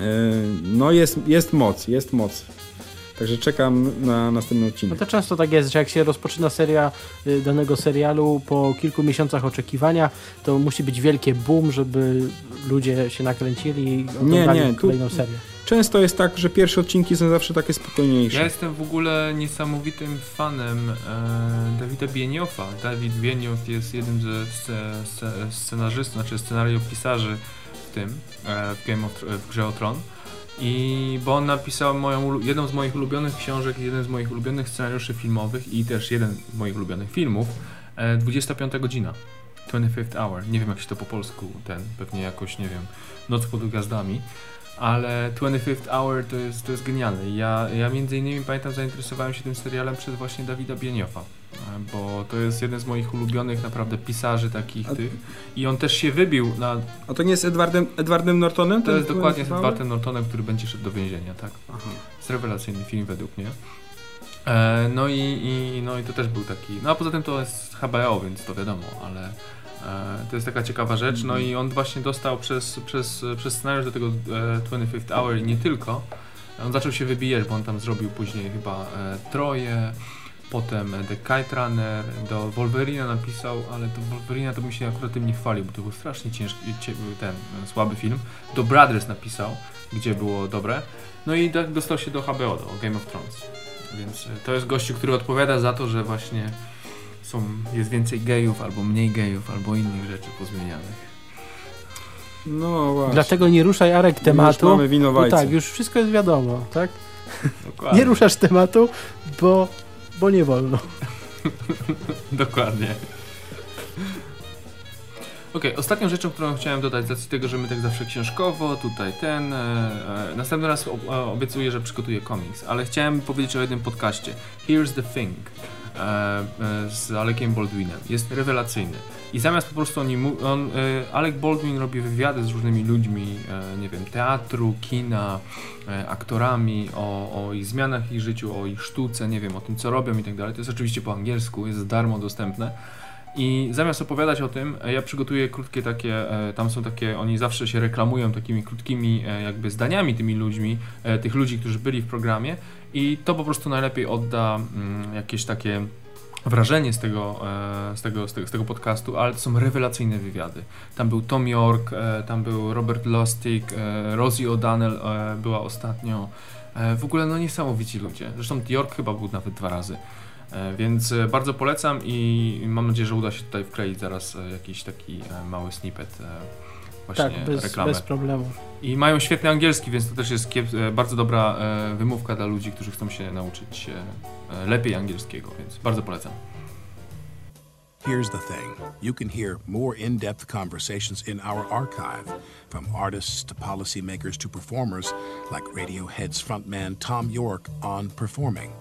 no jest, jest moc, jest moc. Także czekam na następny No odcinek. to często tak jest, że jak się rozpoczyna seria y, danego serialu po kilku miesiącach oczekiwania, to musi być wielkie boom, żeby ludzie się nakręcili i oglądali nie, tu- kolejną serię. Często jest tak, że pierwsze odcinki są zawsze takie spokojniejsze. Ja jestem w ogóle niesamowitym fanem e, Dawida Bieniofa. Dawid Bieniof jest jednym ze sce, sce, scenarzystów, znaczy scenariopisarzy w tym, e, w, Game of, w grze o Tron. I bo on napisał moją, jedną z moich ulubionych książek, jeden z moich ulubionych scenariuszy filmowych i też jeden z moich ulubionych filmów, e, 25 godzina. 25th Hour. Nie wiem jak się to po polsku ten, pewnie jakoś, nie wiem, Noc pod gwiazdami. Ale 25th Hour to jest, to jest genialne. Ja, ja między innymi pamiętam zainteresowałem się tym serialem przez właśnie Dawida Bieniofa, bo to jest jeden z moich ulubionych naprawdę pisarzy takich A- tych i on też się wybił na... A to nie jest Edwardem, Edwardem Nortonem? To jest dokładnie z? Bartem Nortonem, który będzie szedł do więzienia, tak? Aha. jest rewelacyjny film według mnie. E, no, i, i, no i to też był taki. No a poza tym to jest HBO, więc to wiadomo, ale to jest taka ciekawa rzecz. No i on właśnie dostał przez, przez, przez scenariusz do tego e, 25th Hour i nie tylko. On zaczął się wybijać, bo on tam zrobił później chyba e, Troje, potem The Kite Runner, do Wolverina napisał, ale do Wolverina to bym się akurat tym nie chwalił, bo to był strasznie ciężki, ten e, słaby film. Do Brothers napisał, gdzie było dobre. No i tak dostał się do HBO, do Game of Thrones. Więc e, to jest gościu, który odpowiada za to, że właśnie są, jest więcej gejów, albo mniej gejów, albo innych rzeczy pozmienianych. No właśnie. Dlatego nie ruszaj Arek Już tematu. mamy Bo winowajcę. tak, już wszystko jest wiadomo, tak? Dokładnie. Nie ruszasz tematu, bo, bo nie wolno. Dokładnie. Okej, ostatnią rzeczą, którą chciałem dodać, z racji tego, że my tak zawsze książkowo, tutaj ten. E, e, następny raz ob, e, obiecuję, że przygotuję komiks, ale chciałem powiedzieć o jednym podcaście. Here's the Thing z Alekiem Baldwinem. Jest rewelacyjny. I zamiast po prostu oni on, e, Alec Baldwin robi wywiady z różnymi ludźmi, e, nie wiem, teatru, kina, e, aktorami, o, o ich zmianach ich życiu, o ich sztuce, nie wiem, o tym co robią i tak dalej. To jest oczywiście po angielsku, jest darmo dostępne. I zamiast opowiadać o tym, e, ja przygotuję krótkie takie, e, tam są takie, oni zawsze się reklamują takimi krótkimi e, jakby zdaniami tymi ludźmi, tych ludzi, którzy byli w programie i to po prostu najlepiej odda mm, jakieś takie wrażenie z tego, z, tego, z, tego, z tego podcastu, ale to są rewelacyjne wywiady. Tam był Tom York, tam był Robert Lustig, Rosie O'Donnell była ostatnio. W ogóle no niesamowici ludzie. Zresztą York chyba był nawet dwa razy. E, Więc e, bardzo polecam i mam nadzieję, że uda się tutaj wkleić zaraz e, jakiś taki mały snippet właśnie Tak, bez, reklamę. bez problemu. I mają świetny angielski, więc to też jest bardzo dobra wymówka dla ludzi, którzy chcą się nauczyć lepiej angielskiego, więc bardzo polecam. Here's the thing you can hear more in depth conversations in our archive, from artists to policymakers to performers, like Radiohead's frontman Tom York on performing.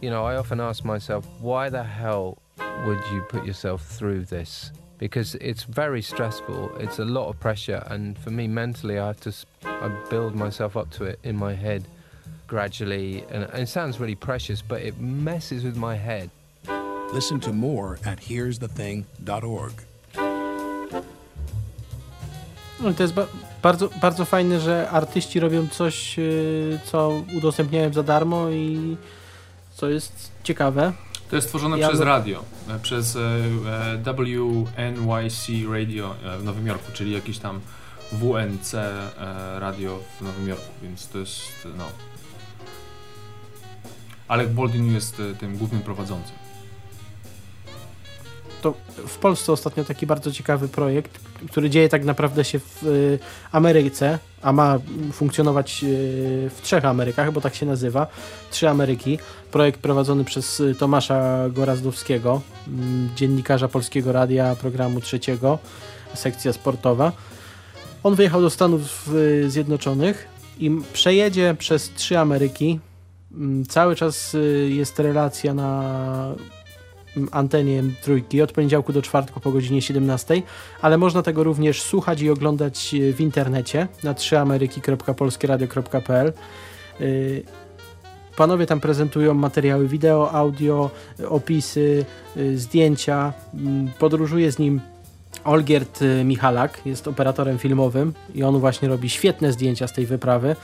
You know, I often ask myself, why the hell would you put yourself through this? Because it's very stressful. It's a lot of pressure, and for me mentally, I have to s- I build myself up to it in my head gradually. And, and it sounds really precious, but it messes with my head. Listen to more at here'sthething.org. No, i to jest ba bardzo, bardzo fajne, że artyści robią coś, co udostępniają za darmo i co jest ciekawe. To jest stworzone Ja przez radio, e, przez e, e, WNYC Radio w Nowym Jorku, czyli jakiś tam WNC radio w Nowym Jorku, więc to jest, no... Alec Baldwin jest tym głównym prowadzącym. To w Polsce ostatnio taki bardzo ciekawy projekt, który dzieje tak naprawdę się w y, Ameryce, a ma funkcjonować y, w trzech Amerykach, bo tak się nazywa. Trzy Ameryki. Projekt prowadzony przez y, Tomasza Gorazdowskiego, mm, dziennikarza Polskiego Radia, programu trzeciego, sekcja sportowa. On wyjechał do Stanów Zjednoczonych i przejedzie przez trzy Ameryki. Mm, Cały czas jest relacja na antenie trójki od poniedziałku do czwartku po godzinie 17, ale można tego również słuchać i oglądać e, w internecie na 3ameryki.polskieradio.pl. Y, Panowie tam prezentują materiały wideo, audio, y, opisy, zdjęcia. Mm, Podróżuje z nim Olgierd Michalak jest operatorem filmowym i on właśnie robi świetne zdjęcia z tej wyprawy.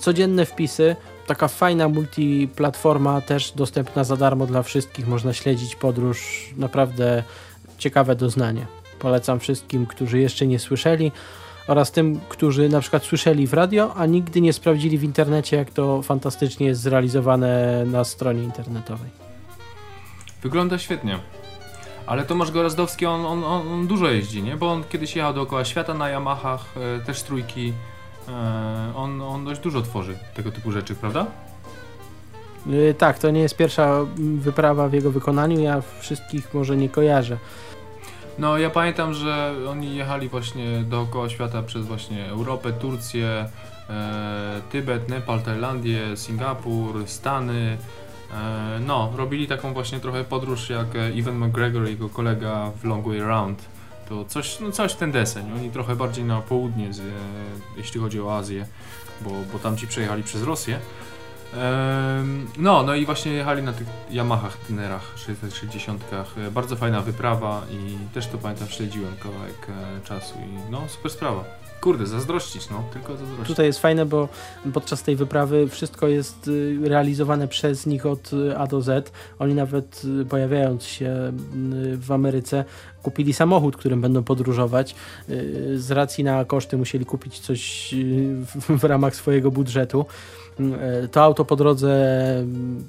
Codzienne wpisy, taka fajna multiplatforma, też dostępna za darmo dla wszystkich. Można śledzić podróż, naprawdę ciekawe doznanie. Polecam wszystkim, którzy jeszcze nie słyszeli oraz tym, którzy na przykład słyszeli w radio, a nigdy nie sprawdzili w internecie, jak to fantastycznie jest zrealizowane na stronie internetowej. Wygląda świetnie. Ale Tomasz Gorazdowski, on, on, on, dużo jeździ, nie? Bo on kiedyś jechał dookoła świata na Yamahach, e, też trójki. E, on, on dość dużo tworzy tego typu rzeczy, prawda? Yy, tak, to nie jest pierwsza wyprawa w jego wykonaniu, ja wszystkich może nie kojarzę. No ja pamiętam, że oni jechali właśnie dookoła świata przez właśnie Europę, Turcję, e, Tybet, Nepal, Tajlandię, Singapur, Stany. E, no, robili taką właśnie trochę podróż jak Evan McGregor i jego kolega w Long Way Round. To coś, no coś ten deseń. Oni trochę bardziej na południe, z, e, jeśli chodzi o Azję, bo, bo tam ci przejechali przez Rosję. Em, No, no i właśnie jechali na tych Yamahach, Tynerach 660. E, Bardzo fajna wyprawa i też to pamiętam, śledziłem kawałek e, czasu i no, super sprawa. Kurde, zazdrościć, no, tylko zazdrościć. Tutaj jest fajne, bo podczas tej wyprawy wszystko jest y, realizowane przez nich od y, A do Z. Oni nawet y, pojawiając się w Ameryce kupili samochód, którym będą podróżować. Z racji na koszty musieli kupić coś w ramach swojego budżetu. Y, To auto po drodze mm,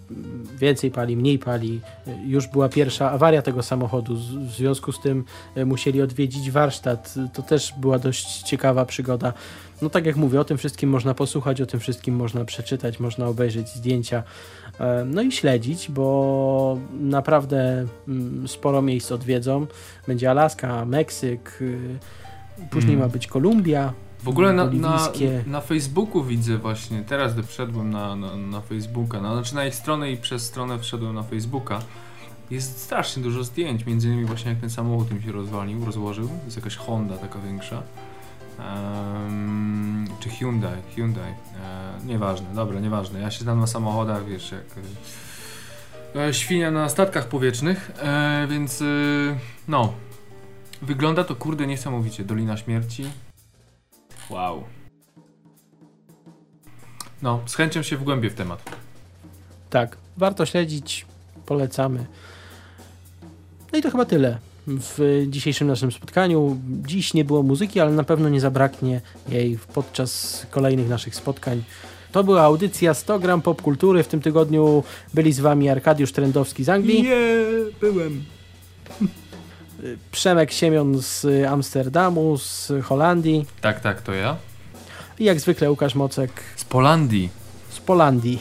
więcej pali, mniej pali. Y, Już była pierwsza awaria tego samochodu, w związku z tym y, musieli odwiedzić warsztat. To też była dość ciekawa przygoda. No tak jak mówię, o tym wszystkim można posłuchać, o tym wszystkim można przeczytać, można obejrzeć zdjęcia, e, no i śledzić, bo naprawdę mm, sporo miejsc odwiedzą. Będzie Alaska, Meksyk, y, później Mm. ma być Kolumbia. W ogóle na, na, na Facebooku widzę właśnie, teraz gdy wszedłem na, na, na Facebooka, no, znaczy na ich stronę i przez stronę wszedłem na Facebooka, jest strasznie dużo zdjęć, między innymi właśnie jak ten samochód im się rozwalił, rozłożył, jest jakaś Honda taka większa, Em, czy Hyundai, Hyundai, e, nieważne, dobra, nieważne, ja się znam na samochodach, wiesz, jak e, e, świnia na statkach powietrznych, e, więc e, no, wygląda to kurde niesamowicie, Dolina Śmierci, Wow. No, z chęcią się wgłębię w temat. Tak, warto śledzić, polecamy. No i to chyba tyle w dzisiejszym naszym spotkaniu. Dziś nie było muzyki, ale na pewno nie zabraknie jej podczas kolejnych naszych spotkań. To była audycja 100 gram popkultury. W tym tygodniu byli z wami Arkadiusz Trendowski z Anglii, Nie, byłem. Przemek Siemion z Amsterdamu, z Holandii Tak, tak, to ja. i jak zwykle Łukasz Mocek Z Polandii. z Polandii.